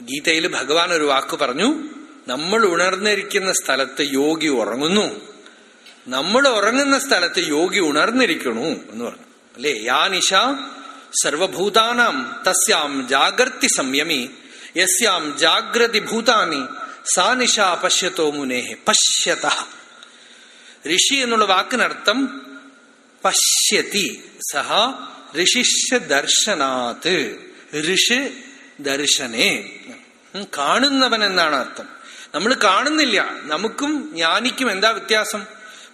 ഗീതയിൽ ഭഗവാൻ ഒരു വാക്ക് പറഞ്ഞു നമ്മൾ ഉണർന്നിരിക്കുന്ന സ്ഥലത്ത് യോഗി ഉറങ്ങുന്നു. നമ്മൾ ഉറങ്ങുന്ന സ്ഥലത്ത് യോഗി ഉണർന്നിരിക്കണു എന്ന് പറഞ്ഞു. അല്ലേ? യാ നിശ സർവഭൂതാനാം തസ്യാം ജാഗ്രതി സംയമി യസ്യാം ജാഗ്രതി ഭൂതാനി സാ നിശ പശ്യത്തോ മുനേഹെ പശ്യത. ഋഷി എന്നുള്ള വാക്കിനർത്ഥം പശ്യതി. സഹ ഋഷിഷ ദർശനാത്. ഋഷി ദർശനേ. കാണുന്നവൻ എന്നാണ് അർത്ഥം. നമ്മൾ കാണുന്നില്ല. നമുക്കും ജ്ഞാനിക്കും എന്താ വ്യത്യാസം?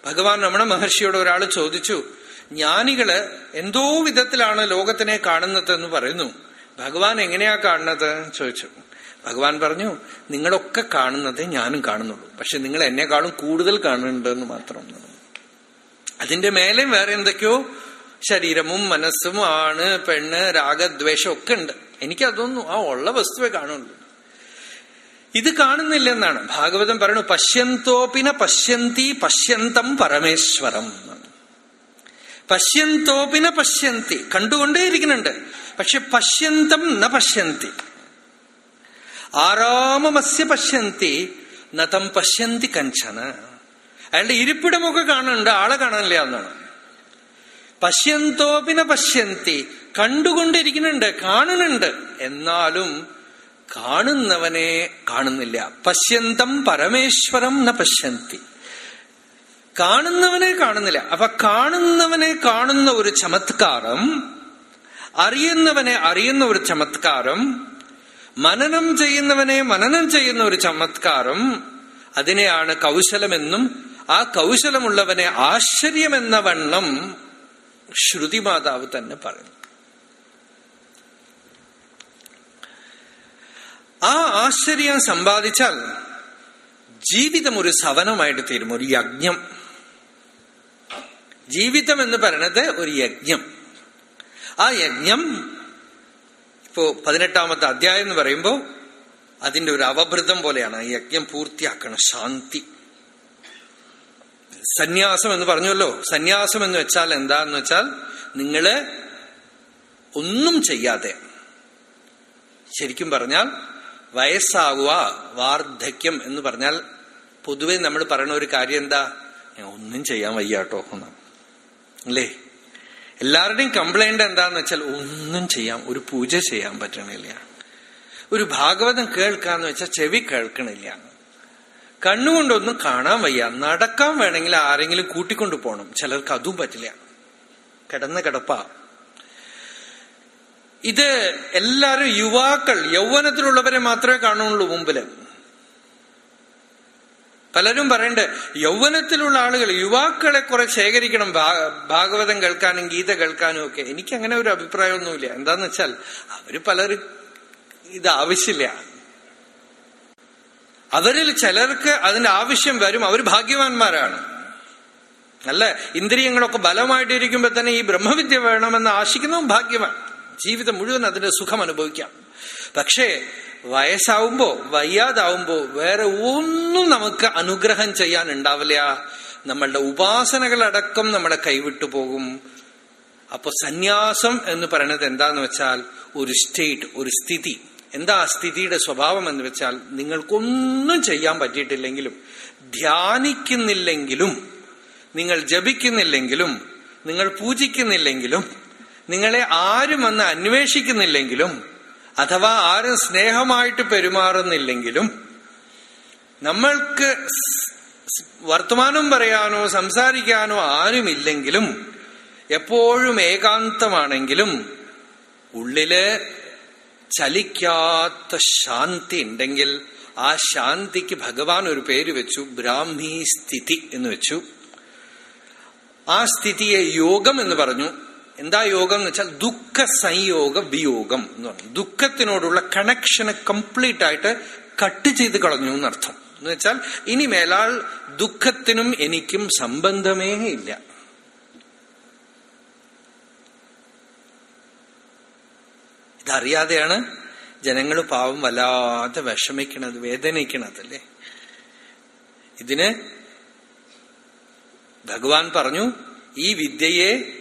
ഭഗവാൻ രമണ മഹർഷിയോട് ഒരാൾ ചോദിച്ചു ജ്ഞാനികൾ എന്തോ വിധത്തിലാണ് ലോകത്തിനെ കാണുന്നത് എന്ന് പറയുന്നു. ഭഗവാൻ എങ്ങനെയാ കാണുന്നത്? ചോദിച്ചു. ഭഗവാൻ പറഞ്ഞു നിങ്ങളൊക്കെ കാണുന്നത് ഞാനും കാണുന്നുള്ളൂ. പക്ഷെ നിങ്ങൾ എന്നെക്കാളും കൂടുതൽ കാണുന്നുണ്ട് എന്ന് മാത്രം. അതിന്റെ മേലെ വേറെ എന്തൊക്കെയോ ശരീരമും മനസ്സും ആണ് പെണ്ണ് രാഗദ്വേഷം ഒക്കെ ഉണ്ട്. എനിക്കതൊന്നും ആ ഉള്ള വസ്തുവേ കാണുള്ളൂ. ഇത് കാണുന്നില്ലെന്നാണ്. ഭാഗവതം പറയണു പശ്യന്തോപിന പശ്യന്തി പശ്യന്തം പരമേശ്വരം. പശ്യന്തോപിന പശ്യന്തി കണ്ടുകൊണ്ടേയിരിക്കുന്നുണ്ട്. പക്ഷെ പശ്യന്തം ന പശ്യന്തി. ആരാമമസ്യ പശ്യന്തി നതം പശ്യന്തി കഞ്ചന അയാളുടെ ഇരിപ്പിടമൊക്കെ കാണുന്നുണ്ട് ആളെ കാണാനില്ല എന്നാണ്. പശ്യന്തോപിന പശ്യന്തി കണ്ടുകൊണ്ടിരിക്കുന്നുണ്ട് കാണുന്നുണ്ട്. എന്നാലും കാണുന്നവനെ കാണുന്നില്ല. പശ്യന്തം പരമേശ്വരം ന പശ്യന്തി. കാണുന്നവനെ കാണുന്നില്ല. അപ്പൊ കാണുന്നവനെ കാണുന്ന ഒരു ചമത്കാരം അറിയുന്നവനെ അറിയുന്ന ഒരു ചമത്കാരം മനനം ചെയ്യുന്നവനെ മനനം ചെയ്യുന്ന ഒരു ചമത്കാരം അതിനെയാണ് കൗശലമെന്നും ആ കൗശലമുള്ളവനെ ആശ്ചര്യമെന്ന വണ്ണം ശ്രുതിമാതാവ് തന്നെ പറയുന്നു. ആ ആശ്ചര്യം സമ്പാദിച്ചാൽ ജീവിതം ഒരു സവനമായിട്ട് തീരും ഒരു യജ്ഞം. ജീവിതം എന്ന് പറയണത് ഒരു യജ്ഞം. ആ യജ്ഞം ഇപ്പോ പതിനെട്ടാമത്തെ അധ്യായം എന്ന് പറയുമ്പോൾ അതിന്റെ ഒരു അവഭൃതം പോലെയാണ്. ആ യജ്ഞം പൂർത്തിയാക്കണം ശാന്തി. സന്യാസം എന്ന് പറഞ്ഞല്ലോ. സന്യാസം എന്ന് വെച്ചാൽ എന്താന്ന് വെച്ചാൽ നിങ്ങൾ ഒന്നും ചെയ്യാതെ ശരിക്കും പറഞ്ഞാൽ വയസ്സാകുക വാർദ്ധക്യം എന്ന് പറഞ്ഞാൽ പൊതുവെ നമ്മൾ പറയുന്ന ഒരു കാര്യം എന്താ? "ഞാൻ ഒന്നും ചെയ്യാൻ വയ്യാട്ടോ എന്ന് അല്ലേ? എല്ലാവരുടെയും കംപ്ലൈന്റ് എന്താന്ന് വെച്ചാൽ ഒന്നും ചെയ്യാം ഒരു പൂജ ചെയ്യാൻ പറ്റണില്ല. ഒരു ഭാഗവതം കേൾക്കാന്ന് വെച്ചാൽ ചെവി കേൾക്കണില്ല. കണ്ണുകൊണ്ടൊന്നും കാണാൻ വയ്യ. നടക്കാൻ വേണമെങ്കിൽ ആരെങ്കിലും കൂട്ടിക്കൊണ്ടു പോകണം. ചിലർക്ക് അതും പറ്റില്ല. കിടന്ന കിടപ്പാ. ഇത് എല്ലാരും യുവാക്കൾ യൗവനത്തിലുള്ളവരെ മാത്രമേ കാണുള്ളൂ മുമ്പിൽ. പലരും പറയണ്ട് യൗവനത്തിലുള്ള ആളുകൾ യുവാക്കളെ കുറെ ശേഖരിക്കണം ഭാഗവതം കേൾക്കാനും ഗീത കേൾക്കാനും ഒക്കെ. എനിക്ക് അങ്ങനെ ഒരു അഭിപ്രായമൊന്നുമില്ല. എന്താന്ന് വെച്ചാൽ അവർ പലരും ഇത് ആവശ്യമില്ല. അവരിൽ ചിലർക്ക് അതിന്റെ ആവശ്യം വരും. അവർ ഭാഗ്യവാന്മാരാണ്. അല്ല? ഇന്ദ്രിയങ്ങളൊക്കെ ബലമായിട്ടിരിക്കുമ്പോ തന്നെ ഈ ബ്രഹ്മവിദ്യ വേണമെന്ന് ആശിക്കുന്നതും ഭാഗ്യവാൻ. ജീവിതം മുഴുവൻ അതിന്റെ സുഖം അനുഭവിക്കാം. പക്ഷേ വയസ്സാവുമ്പോ വയ്യാതാവുമ്പോ വേറെ ഒന്നും നമുക്ക് അനുഗ്രഹം ചെയ്യാൻ ഉണ്ടാവില്ല. നമ്മളുടെ ഉപാസനകളടക്കം നമ്മളെ കൈവിട്ടു പോകും. അപ്പൊ സന്യാസം എന്ന് പറയുന്നത് എന്താന്ന് വെച്ചാൽ ഒരു സ്റ്റേറ്റ് ഒരു സ്ഥിതി. എന്താ ആ സ്ഥിതിയുടെ സ്വഭാവം എന്ന് വെച്ചാൽ നിങ്ങൾക്കൊന്നും ചെയ്യാൻ പറ്റിയിട്ടില്ലെങ്കിലും ധ്യാനിക്കുന്നില്ലെങ്കിലും നിങ്ങൾ ജപിക്കുന്നില്ലെങ്കിലും നിങ്ങൾ പൂജിക്കുന്നില്ലെങ്കിലും നിങ്ങളെ ആരും വന്ന് അന്വേഷിക്കുന്നില്ലെങ്കിലും അഥവാ ആരും സ്നേഹമായിട്ട് പെരുമാറുന്നില്ലെങ്കിലും നമ്മൾക്ക് വർത്തമാനം പറയാനോ സംസാരിക്കാനോ ആരുമില്ലെങ്കിലും എപ്പോഴും ഏകാന്തമാണെങ്കിലും ഉള്ളിൽ ചലിക്കാത്ത ശാന്തി ഉണ്ടെങ്കിൽ ആ ശാന്തിക്ക് ഭഗവാൻ ഒരു പേര് വെച്ചു ബ്രാഹ്മി സ്ഥിതി എന്ന് വെച്ചു. ആ സ്ഥിതിയെ യോഗം എന്ന് പറഞ്ഞു. എന്താ യോഗം എന്ന് വെച്ചാൽ ദുഃഖ സംയോഗ വിയോഗം എന്ന് പറഞ്ഞു. ദുഃഖത്തിനോടുള്ള കണക്ഷനെ കംപ്ലീറ്റ് ആയിട്ട് കട്ട് ചെയ്ത് കളഞ്ഞു എന്നർത്ഥം. എന്ന് വെച്ചാൽ ഇനി മേലാൾ ദുഃഖത്തിനും എനിക്കും സംബന്ധമേ ഇല്ല. ഇതറിയാതെയാണ് ജനങ്ങൾ പാവം വല്ലാതെ വിഷമിക്കണത് വേദനിക്കണത് അല്ലേ ഇതിന് ഭഗവാൻ പറഞ്ഞു ഈ വിദ്യയെ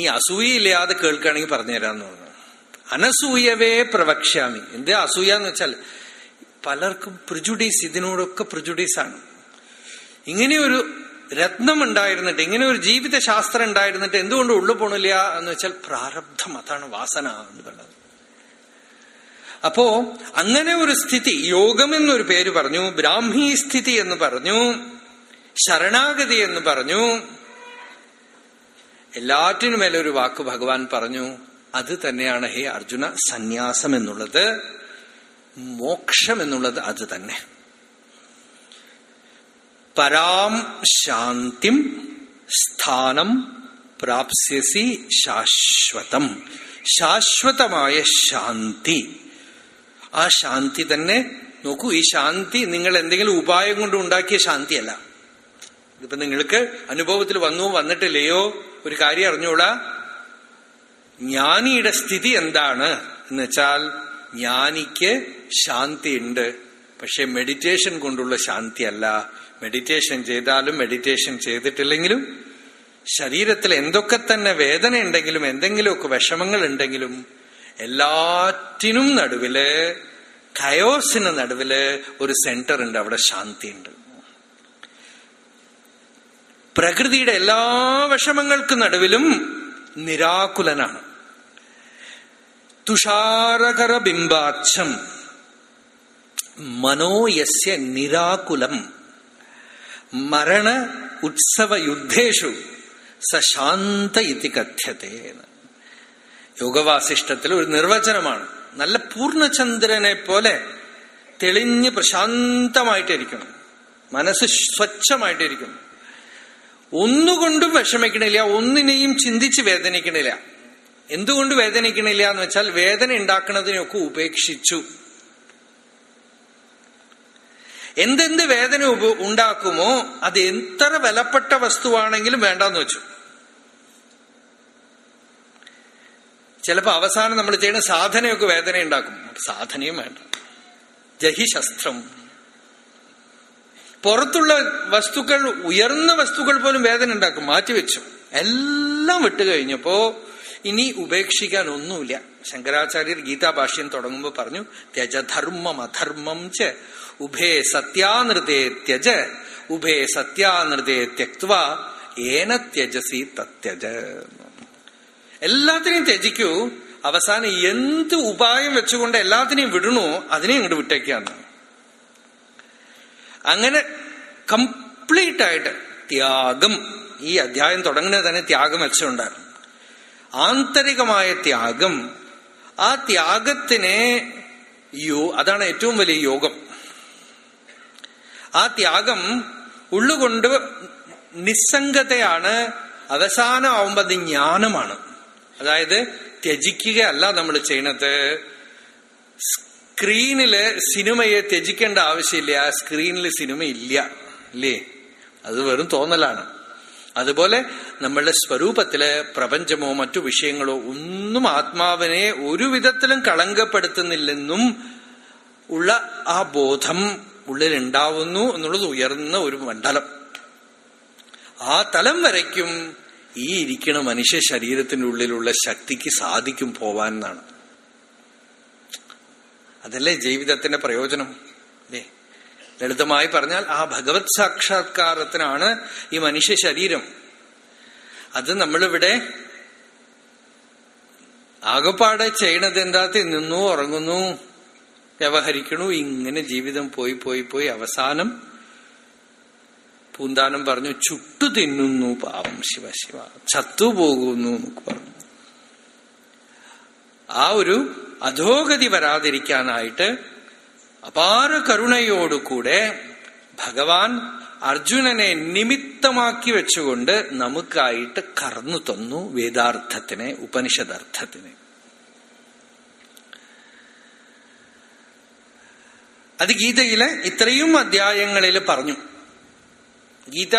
നീ അസൂയയില്ലാതെ കേൾക്കുകയാണെങ്കിൽ പറഞ്ഞുതരാന്ന് പറഞ്ഞു അനസൂയവേ പ്രവക്ഷ്യാമി. എന്ത് അസൂയ എന്ന് വെച്ചാൽ പലർക്കും പ്രിജുഡീസ് ഇതിനോടൊക്കെ പ്രിജുഡീസ് ആണ്. ഇങ്ങനെയൊരു രത്നം ഉണ്ടായിരുന്നിട്ട് ഇങ്ങനെ ഒരു ജീവിത ശാസ്ത്രം ഉണ്ടായിരുന്നിട്ട് എന്തുകൊണ്ട് ഉള്ളു പോണില്ല എന്ന് വെച്ചാൽ പ്രാരബ്ധം അതാണ് വാസന എന്ന് പറയുന്നത് അപ്പോ അങ്ങനെ ഒരു സ്ഥിതി യോഗം എന്നൊരു പേര് പറഞ്ഞു ബ്രാഹ്മീ സ്ഥിതി എന്ന് പറഞ്ഞു ശരണാഗതി എന്ന് പറഞ്ഞു എല്ലാറ്റിനും മേലെ ഒരു വാക്ക് ഭഗവാൻ പറഞ്ഞു അത് തന്നെയാണ് ഹേ അർജുന സന്യാസം എന്നുള്ളത്. മോക്ഷം എന്നുള്ളത് അത് തന്നെ. പരാം ശാന്തിം സ്ഥാനം പ്രാപ്സ്യസി ശാശ്വതം. ശാശ്വതമായ ശാന്തി. ആ ശാന്തി തന്നെ നോക്കൂ ഈ ശാന്തി നിങ്ങൾ എന്തെങ്കിലും ഉപായം കൊണ്ട് ഉണ്ടാക്കിയ ശാന്തിയല്ല. ഇതിപ്പോ നിങ്ങൾക്ക് അനുഭവത്തിൽ വന്നു വന്നിട്ടില്ലയോ? ഒരു കാര്യം അറിഞ്ഞോളാ ജ്ഞാനിയുടെ സ്ഥിതി എന്താണ്? എന്ന് വെച്ചാൽ ജ്ഞാനിക്ക് ശാന്തി ഉണ്ട് പക്ഷെ മെഡിറ്റേഷൻ കൊണ്ടുള്ള ശാന്തിയല്ല. മെഡിറ്റേഷൻ ചെയ്താലും മെഡിറ്റേഷൻ ചെയ്തിട്ടില്ലെങ്കിലും ശരീരത്തിൽ എന്തൊക്കെ തന്നെ വേദന ഉണ്ടെങ്കിലും എന്തെങ്കിലുമൊക്കെ വിഷമങ്ങൾ ഉണ്ടെങ്കിലും എല്ലാറ്റിനും നടുവിൽ കയോസിന് നടുവിൽ ഒരു സെന്റർ ഉണ്ട്. അവിടെ ശാന്തിയുണ്ട്. പ്രകൃതിയുടെ എല്ലാ വിഷമങ്ങൾക്കും നടുവിലും നിരാകുലനാണ്. തുഷാരകര ബിംബാച്ഛം മനോയസ്യ നിരാകുലം. മരണ ഉത്സവ യുദ്ധേഷു സശാന്ത ഇതി കഥ്യത്തെ യോഗവാസിഷ്ടത്തിൽ ഒരു നിർവചനമാണ്. നല്ല പൂർണചന്ദ്രനെ പോലെ തെളിഞ്ഞ് പ്രശാന്തമായിട്ടിരിക്കണം. മനസ്സ് സ്വച്ഛമായിട്ടിരിക്കണം. ഒന്നുകൊണ്ടും വിഷമിക്കണില്ല ഒന്നിനെയും ചിന്തിച്ച് വേദനിക്കണില്ല. എന്തുകൊണ്ട് വേദനിക്കണില്ല എന്ന് വെച്ചാൽ വേദന ഉണ്ടാക്കുന്നതിനൊക്കെ ഉപേക്ഷിച്ചു. എന്തെന്ത് വേദന ഉണ്ടാക്കുമോ അത് എത്ര വിലപ്പെട്ട വസ്തുവാണെങ്കിലും വേണ്ടെന്ന് വെച്ചു. ചിലപ്പോ അവസാനം നമ്മൾ ചെയ്യുന്ന സാധനയൊക്കെ വേദന ഉണ്ടാക്കും സാധനയും വേണ്ട. ജഹി ശസ്ത്രം പുറത്തുള്ള വസ്തുക്കൾ ഉയർന്ന വസ്തുക്കൾ പോലും വേദന ഉണ്ടാക്കും മാറ്റിവെച്ചു എല്ലാം വിട്ടു കഴിഞ്ഞപ്പോ ഇനി ഉപേക്ഷിക്കാൻ ഒന്നുമില്ല ശങ്കരാചാര്യർ ഗീതാഭാഷ്യം തുടങ്ങുമ്പോൾ പറഞ്ഞു ത്യജധർമ്മം അധർമ്മം ച ഉഭേ സത്യാനൃതേ ത്യജ ഉഭേ സത്യാനൃതേ ത്യക്വ ഏന ത്യജസി തത്യജ. എല്ലാത്തിനെയും ത്യജിക്കൂ. അവസാനം എന്ത് ഉപായം വെച്ചുകൊണ്ട് എല്ലാത്തിനെയും വിടണോ അതിനെ ഇങ്ങോട്ട് വിട്ടേക്കാന്ന്. അങ്ങനെ കംപ്ലീറ്റ് ആയിട്ട് ത്യാഗം ഈ അധ്യായം തുടങ്ങുന്നത് തന്നെ ത്യാഗം വെച്ചുകൊണ്ടാണ് ആന്തരികമായ ത്യാഗം ആ ത്യാഗത്തിനെ യോ അതാണ് ഏറ്റവും വലിയ യോഗം. ആ ത്യാഗം ഉള്ളുകൊണ്ട് നിസ്സംഗതയാണ് അവസാനമാവുമ്പോ അത് ജ്ഞാനമാണ്. അതായത് ത്യജിക്കുകയല്ല നമ്മൾ ചെയ്യണത്. സ്ക്രീനിൽ സിനിമയെ ത്യജിക്കേണ്ട ആവശ്യമില്ല. ആ സ്ക്രീനിൽ സിനിമ ഇല്ല. ഇല്ലേ അത് വെറും തോന്നലാണ്. അതുപോലെ നമ്മളുടെ സ്വരൂപത്തിൽ പ്രപഞ്ചമോ മറ്റു വിഷയങ്ങളോ ഒന്നും ആത്മാവിനെ ഒരു വിധത്തിലും കളങ്കപ്പെടുത്തുന്നില്ലെന്നും ഉള്ള ആ ബോധം ഉള്ളിലുണ്ടാവുന്നു എന്നുള്ളത് ഉയർന്ന ഒരു മണ്ഡലം. ആ തലം വരയ്ക്കും ഈ ഇരിക്കണ മനുഷ്യ ശരീരത്തിന്റെ ഉള്ളിലുള്ള ശക്തിക്ക് സാധിക്കും പോവാൻ എന്നാണ്. അതല്ലേ ജീവിതത്തിന്റെ പ്രയോജനം? അല്ലേ? ലളിതമായി പറഞ്ഞാൽ ആ ഭഗവത് സാക്ഷാത്കാരത്തിനാണ് ഈ മനുഷ്യ ശരീരം. അത് നമ്മളിവിടെ ആകപ്പാടെ ചെയ്യണത് എന്താ നിന്നു ഉറങ്ങുന്നു വ്യവഹരിക്കണു. ഇങ്ങനെ ജീവിതം പോയി പോയി പോയി. അവസാനം പൂന്താനം പറഞ്ഞു ചുട്ടു തിന്നുന്നു പാവം ശിവ ശിവ. ചത്തുപോകുന്നു എന്നൊക്കെ പറഞ്ഞു. ആ ഒരു അധോഗതി വരാതിരിക്കാനായിട്ട് അപാര കരുണയോടുകൂടെ ഭഗവാൻ അർജുനനെ നിമിത്തമാക്കി വെച്ചുകൊണ്ട് നമുക്കായിട്ട് കറന്നു തന്നു വേദാർത്ഥത്തിനെ ഉപനിഷദർത്ഥത്തിനെ. അത് ഗീതയിലെ ഇത്രയും അധ്യായങ്ങളിൽ പറഞ്ഞു. ഗീത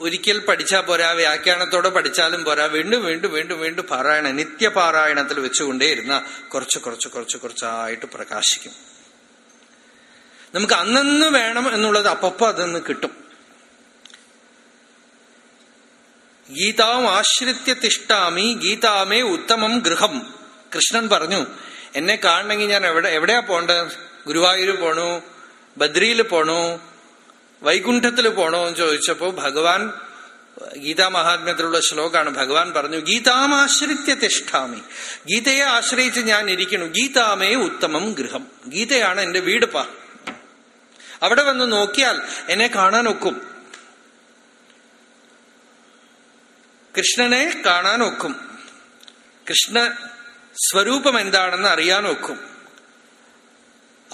ഒരിക്കൽ പഠിച്ചാൽ പോരാ വ്യാഖ്യാനത്തോടെ പഠിച്ചാലും പോരാ. വീണ്ടും വീണ്ടും വീണ്ടും വീണ്ടും പാരായണ നിത്യപാരായണത്തിൽ വെച്ചുകൊണ്ടേയിരുന്ന കുറച്ച് കുറച്ച് കുറച്ച് കുറച്ചായിട്ട് പ്രകാശിക്കും. നമുക്ക് അന്നന്ന് വേണം എന്നുള്ളത് അപ്പപ്പോ അതെന്ന് കിട്ടും. ഗീതാം ആശ്രിത്യ തിഷ്ടാമി ഗീതാമേ ഉത്തമം ഗൃഹം. കൃഷ്ണൻ പറഞ്ഞു എന്നെ കാണണമെങ്കിൽ ഞാൻ എവിടെ എവിടെയാ പോണ്ടത് ഗുരുവായൂർ പോണു ബദ്രിയിൽ പോണു വൈകുണ്ഠത്തിൽ പോണോ എന്ന് ചോദിച്ചപ്പോ ഭഗവാൻ ഗീതാ മഹാത്മ്യത്തിലുള്ള ശ്ലോകമാണ് ഭഗവാൻ പറഞ്ഞു ഗീതാമാശ്രിത്യ തിഷ്ഠാമി. ഗീതയെ ആശ്രയിച്ച് ഞാൻ ഇരിക്കുന്നു. ഗീതാമേ ഉത്തമം ഗൃഹം. ഗീതയാണ് എന്റെ വീട് പാ. അവിടെ വന്ന് നോക്കിയാൽ എന്നെ കാണാൻ ഒക്കും കൃഷ്ണനെ കാണാൻ ഒക്കും കൃഷ്ണ സ്വരൂപം എന്താണെന്ന് അറിയാൻ ഒക്കും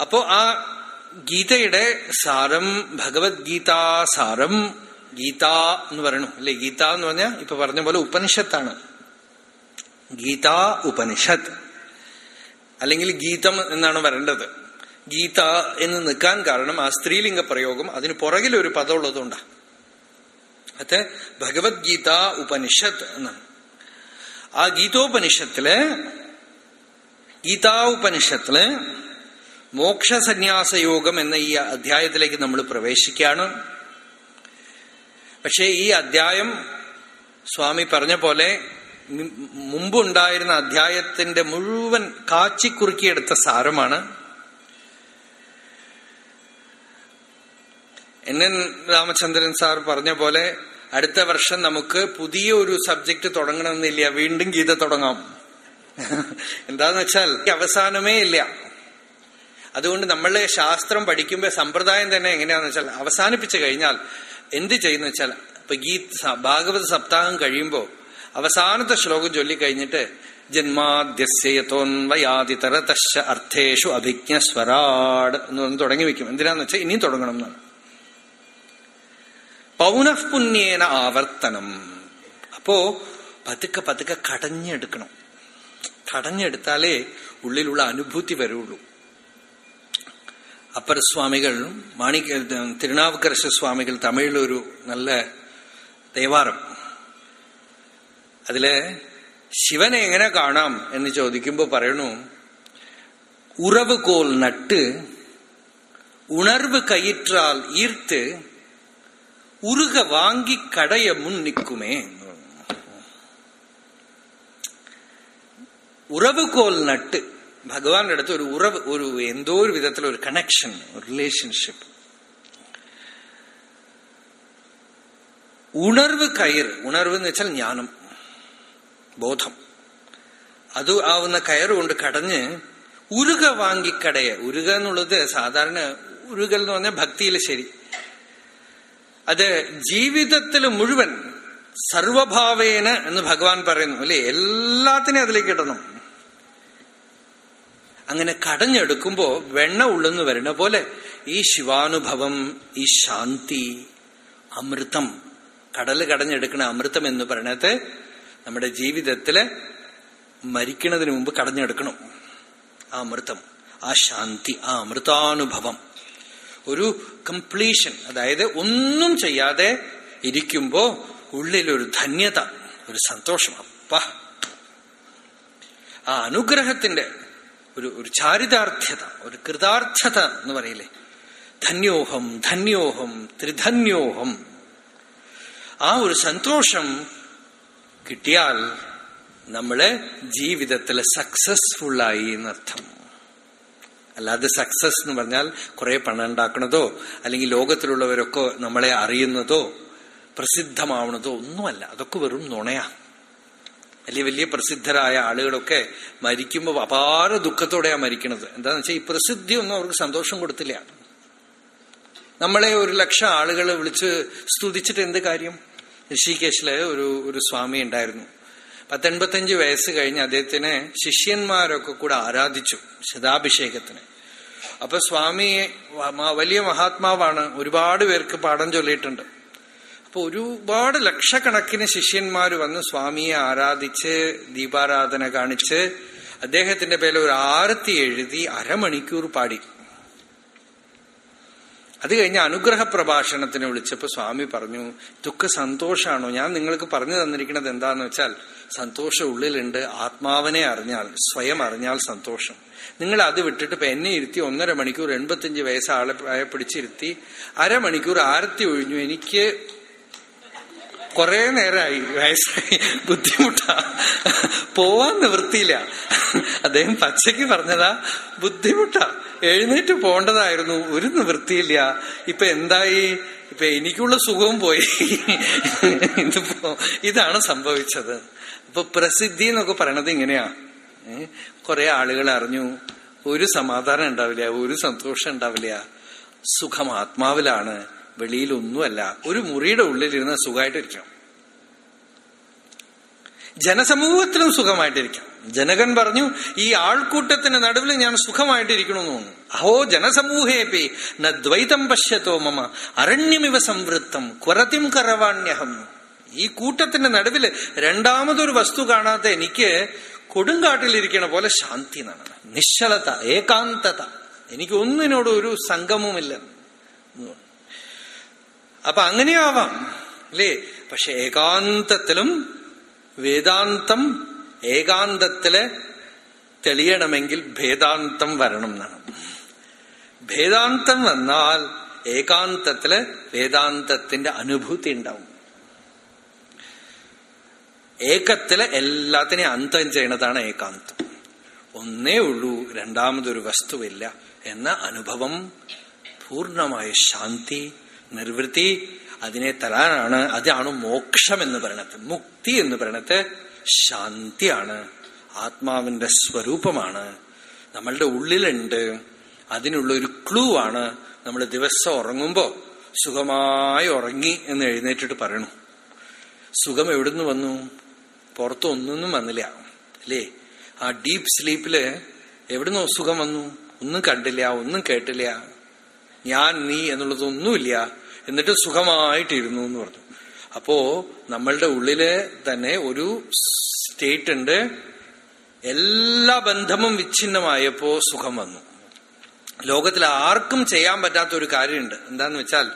അപ്പോ ആ ഗീതയുടെ സാരം ഭഗവത്ഗീതാ സാരം ഗീത എന്ന് പറയണു. അല്ലെ? ഗീത എന്ന് പറഞ്ഞാൽ ഇപ്പൊ പറഞ്ഞ പോലെ ഉപനിഷത്താണ്. ഗീത ഉപനിഷത്ത് അല്ലെങ്കിൽ ഗീതം എന്നാണ് വരേണ്ടത്. ഗീത എന്ന് നിൽക്കാൻ കാരണം ആ സ്ത്രീലിംഗ പ്രയോഗം അതിന് പുറകിൽ ഒരു പദം ഉള്ളതുകൊണ്ടാണ് അത് ഭഗവത്ഗീത ഉപനിഷത്ത് എന്നാണ്. ആ ഗീതോപനിഷത്തിൽ ഗീതാ ഉപനിഷത്തിൽ മോക്ഷസന്യാസയോഗം എന്ന ഈ അധ്യായത്തിലേക്ക് നമ്മൾ പ്രവേശിക്കുകയാണ്. പക്ഷേ ഈ അധ്യായം സ്വാമി പറഞ്ഞ പോലെ മുമ്പുണ്ടായിരുന്ന അധ്യായത്തിന്റെ മുഴുവൻ കാച്ചിക്കുറുക്കിയെടുത്ത സാരമാണ്. എൻ എൻ രാമചന്ദ്രൻ സാർ പറഞ്ഞ പോലെ അടുത്ത വർഷം നമുക്ക് പുതിയ ഒരു സബ്ജക്ട് തുടങ്ങണമെന്നില്ല വീണ്ടും ഗീത തുടങ്ങാം. എന്താന്ന് വെച്ചാൽ അവസാനമേ ഇല്ല. അതുകൊണ്ട് നമ്മൾ ശാസ്ത്രം പഠിക്കുമ്പോൾ സമ്പ്രദായം തന്നെ എങ്ങനെയാന്ന് വെച്ചാൽ അവസാനിപ്പിച്ചു കഴിഞ്ഞാൽ എന്ത് ചെയ്യുന്ന വെച്ചാൽ ഇപ്പൊ ഗീത ഭാഗവത സപ്താഹം കഴിയുമ്പോൾ അവസാനത്തെ ശ്ലോകം ചൊല്ലിക്കഴിഞ്ഞിട്ട് ജന്മാദ്യസ്യതോന്വയാതിതരതശ അർത്ഥേഷു അഭിജ്ഞ സ്വരാട് എന്ന് പറഞ്ഞ് തുടങ്ങി വെക്കും. എന്തിനാന്ന് വെച്ചാൽ ഇനിയും തുടങ്ങണം എന്നാണ്. പൗനഃപുണ്യേന ആവർത്തനം. അപ്പോ പതുക്കെ പതുക്കെ കടഞ്ഞെടുക്കണം. കടഞ്ഞെടുത്താലേ ഉള്ളിലുള്ള അനുഭൂതി വരുള്ളൂ. അപ്പര സ്വാമികൾ മാണിക്യ തിരുനാവുക്കരശ സ്വാമികൾ തമിഴിലൊരു നല്ല ദേവാരം അതില് ശിവനെ എങ്ങനെ കാണാം എന്ന് ചോദിക്കുമ്പോൾ പറയണു ഉറവ് കോൽ നട്ട് உணர்வு கயிற்றால் ஈர்த்து உருக வாங்கி கடைய முன் நிற்குமே உறவுகோல் நட்டு ഭഗവാന്റെ അടുത്ത് ഒരു ഉറവ് ഒരു എന്തോ ഒരു വിധത്തിൽ ഒരു കണക്ഷൻ റിലേഷൻഷിപ്പ് ഉണർവ് കയർ ഉണർവ് എന്ന് വെച്ചാൽ ജ്ഞാനം ബോധം. അത് ആവുന്ന കയർ കൊണ്ട് കടഞ്ഞ് ഉരുക വാങ്ങിക്കടയ. ഉരുക എന്നുള്ളത് സാധാരണ ഉരുകൽ എന്ന് പറഞ്ഞാൽ ഭക്തിയിൽ ശരി. അത് ജീവിതത്തിൽ മുഴുവൻ സർവഭാവേന എന്ന് ഭഗവാൻ പറയുന്നു. അല്ലെ? എല്ലാത്തിനെയും അതിലേക്ക് ഇടണം. അങ്ങനെ കടഞ്ഞെടുക്കുമ്പോ വെണ്ണ ഉള്ളെന്ന് വരണ പോലെ ഈ ശിവാനുഭവം ഈ ശാന്തി അമൃതം കടൽ കടഞ്ഞെടുക്കണ അമൃതം എന്ന് പറയണത് നമ്മുടെ ജീവിതത്തിൽ മരിക്കുന്നതിന് മുമ്പ് കടഞ്ഞെടുക്കണം. ആ അമൃതം ആ ശാന്തി ആ അമൃതാനുഭവം. ഒരു കംപ്ലീഷൻ അതായത് ഒന്നും ചെയ്യാതെ ഇരിക്കുമ്പോ ഉള്ളിലൊരു ധന്യത ഒരു സന്തോഷം. അപ്പ. ആ അനുഗ്രഹത്തിന്റെ ഒരു ഒരു ചാരിതാർത്ഥ്യത ഒരു കൃതാർത്ഥത എന്ന് പറയില്ലേ? ധന്യോഹം ധന്യോഹം ത്രിധന്യോഹം. ആ ഒരു സന്തോഷം കിട്ടിയാൽ നമ്മൾ ജീവിതത്തിൽ സക്സസ്ഫുള്ളായി എന്നർത്ഥം. അല്ലാതെ സക്സസ് എന്ന് പറഞ്ഞാൽ കുറെ പണം ഉണ്ടാക്കണതോ അല്ലെങ്കിൽ ലോകത്തിലുള്ളവരൊക്കെ നമ്മളെ അറിയുന്നതോ പ്രസിദ്ധമാവണതോ ഒന്നുമല്ല. അതൊക്കെ വെറും നുണയാ. വലിയ വലിയ പ്രസിദ്ധരായ ആളുകളൊക്കെ മരിക്കുമ്പോൾ അപാര ദുഃഖത്തോടെയാണ് മരിക്കുന്നത് എന്താണെന്ന് വെച്ചാൽ ഈ പ്രസിദ്ധി ഒന്നും അവർക്ക് സന്തോഷം കൊടുത്തില്ല. നമ്മളെ ഒരു ലക്ഷം ആളുകൾ വിളിച്ച് സ്തുതിച്ചിട്ട് എന്ത് കാര്യം? ഋഷികേശിൽ ഒരു ഒരു സ്വാമി ഉണ്ടായിരുന്നു. പത്തൊൻപത്തഞ്ച് വയസ്സ് കഴിഞ്ഞ് അദ്ദേഹത്തിനെ ശിഷ്യന്മാരൊക്കെ കൂടെ ആരാധിച്ചു ശതാഭിഷേകത്തിന്. അപ്പൊ സ്വാമി വലിയ മഹാത്മാവാണ് ഒരുപാട് പേർക്ക് പാഠം ചൊല്ലിയിട്ടുണ്ട്. അപ്പൊ ഒരുപാട് ലക്ഷക്കണക്കിന് ശിഷ്യന്മാർ വന്ന് സ്വാമിയെ ആരാധിച്ച് ദീപാരാധന കാണിച്ച് അദ്ദേഹത്തിന്റെ പേരിൽ ഒരു ആരത്തി എഴുതി അരമണിക്കൂർ പാടി. അത് കഴിഞ്ഞ് അനുഗ്രഹ പ്രഭാഷണത്തിന് വിളിച്ചപ്പോ സ്വാമി പറഞ്ഞു ഇതൊക്കെ സന്തോഷാണോ? ഞാൻ നിങ്ങൾക്ക് പറഞ്ഞു തന്നിരിക്കുന്നത് എന്താന്ന് വെച്ചാൽ സന്തോഷം ഉള്ളിലുണ്ട് ആത്മാവനെ അറിഞ്ഞാൽ സ്വയം അറിഞ്ഞാൽ സന്തോഷം. നിങ്ങൾ അത് വിട്ടിട്ട് ഇപ്പൊ എന്നെ ഇരുത്തി ഒന്നര മണിക്കൂർ എൺപത്തിയഞ്ച് വയസ്സ് ആളെ പിടിച്ചിരുത്തി അരമണിക്കൂർ ആരത്തി ഒഴിഞ്ഞു. എനിക്ക് കുറെ നേരമായി വയസ്സായി. ബുദ്ധിമുട്ടാ. പോവാൻ നിവൃത്തിയില്ല. അദ്ദേഹം പച്ചയ്ക്ക് പറഞ്ഞതാ ബുദ്ധിമുട്ടാ. എഴുന്നേറ്റ് പോണ്ടതായിരുന്നു ഒരു നിവൃത്തിയില്ല. ഇപ്പൊ എന്തായി? ഇപ്പൊ എനിക്കുള്ള സുഖവും പോയി. ഇതിപ്പോ ഇതാണ് സംഭവിച്ചത്. അപ്പൊ പ്രസിദ്ധി എന്നൊക്കെ പറയണത് ഇങ്ങനെയാ. കുറെ ആളുകൾ അറിഞ്ഞു. ഒരു സമാധാനം ഉണ്ടാവില്ല. ഒരു സന്തോഷം ഉണ്ടാവില്ല. സുഖം ആത്മാവിലാണ്. വെളിയിലൊന്നുമല്ല ഒരു മുറിയുടെ ഉള്ളിലിരുന്ന് സുഖമായിട്ടിരിക്കാം ജനസമൂഹത്തിലും സുഖമായിട്ടിരിക്കാം. ജനകൻ പറഞ്ഞു ഈ ആൾക്കൂട്ടത്തിന് നടുവിൽ ഞാൻ സുഖമായിട്ടിരിക്കണമെന്ന് തോന്നുന്നു. അഹോ ജനസമൂഹേപി നദ്വൈതം പശ്യത്തോ മമ അരണ്യമിവ സംവൃത്തം കുറത്തിം കരവാണ്യഹം. ഈ കൂട്ടത്തിന്റെ നടുവിൽ രണ്ടാമതൊരു വസ്തു കാണാത്ത എനിക്ക് കൊടുങ്കാട്ടിലിരിക്കണ പോലെ ശാന്തി നടണം നിശ്ചലത ഏകാന്തത. എനിക്ക് ഒന്നിനോട് ഒരു സംഗമവുമില്ല അപ്പൊ അങ്ങനെയാവാം അല്ലേ? പക്ഷെ ഏകാന്തത്തിലും വേദാന്തം ഏകാന്തത്തിൽ തെളിയണമെങ്കിൽ ഭേദാന്തം വരണം എന്നാണ്. ഭേദാന്തം വന്നാൽ ഏകാന്തത്തിൽ വേദാന്തത്തിന്റെ അനുഭൂതി ഉണ്ടാവും. ഏകത്തിൽ എല്ലാത്തിനെയും അന്തം ചെയ്യണതാണ് ഏകാന്തം. ഒന്നേ ഉള്ളൂ രണ്ടാമതൊരു വസ്തുവില്ല എന്ന അനുഭവം പൂർണമായ ശാന്തി നിർവൃത്തി അതിനെ തരാനാണ്. അതാണ് മോക്ഷം എന്ന് പറയണത്. മുക്തി എന്ന് പറയണത് ശാന്തിയാണ്. ആത്മാവിന്റെ സ്വരൂപമാണ്. നമ്മളുടെ ഉള്ളിലുണ്ട്. അതിനുള്ള ഒരു ക്ലൂ ആണ് നമ്മൾ ദിവസം ഉറങ്ങുമ്പോ സുഖമായി ഉറങ്ങി എന്ന് എഴുന്നേറ്റിട്ട് പറയണു. സുഖം എവിടുന്ന് വന്നു? പുറത്തൊന്നും വന്നില്ല. അല്ലേ? ആ ഡീപ്പ് സ്ലീപ്പിൽ എവിടുന്നോ സുഖം വന്നു. ഒന്നും കണ്ടില്ല ഒന്നും കേട്ടില്ല. ഞാൻ നീ എന്നുള്ളതൊന്നുമില്ല. എന്നിട്ട് സുഖമായിട്ടിരുന്നു എന്ന് പറഞ്ഞു. അപ്പോ നമ്മളുടെ ഉള്ളിൽ തന്നെ ഒരു സ്റ്റേറ്റ് ഉണ്ട്. എല്ലാ ബന്ധമും വിച്ഛിന്നമായപ്പോ സുഖം വന്നു. ലോകത്തിൽ ആർക്കും ചെയ്യാൻ പറ്റാത്ത ഒരു കാര്യമുണ്ട്. എന്താന്ന് വെച്ചാൽ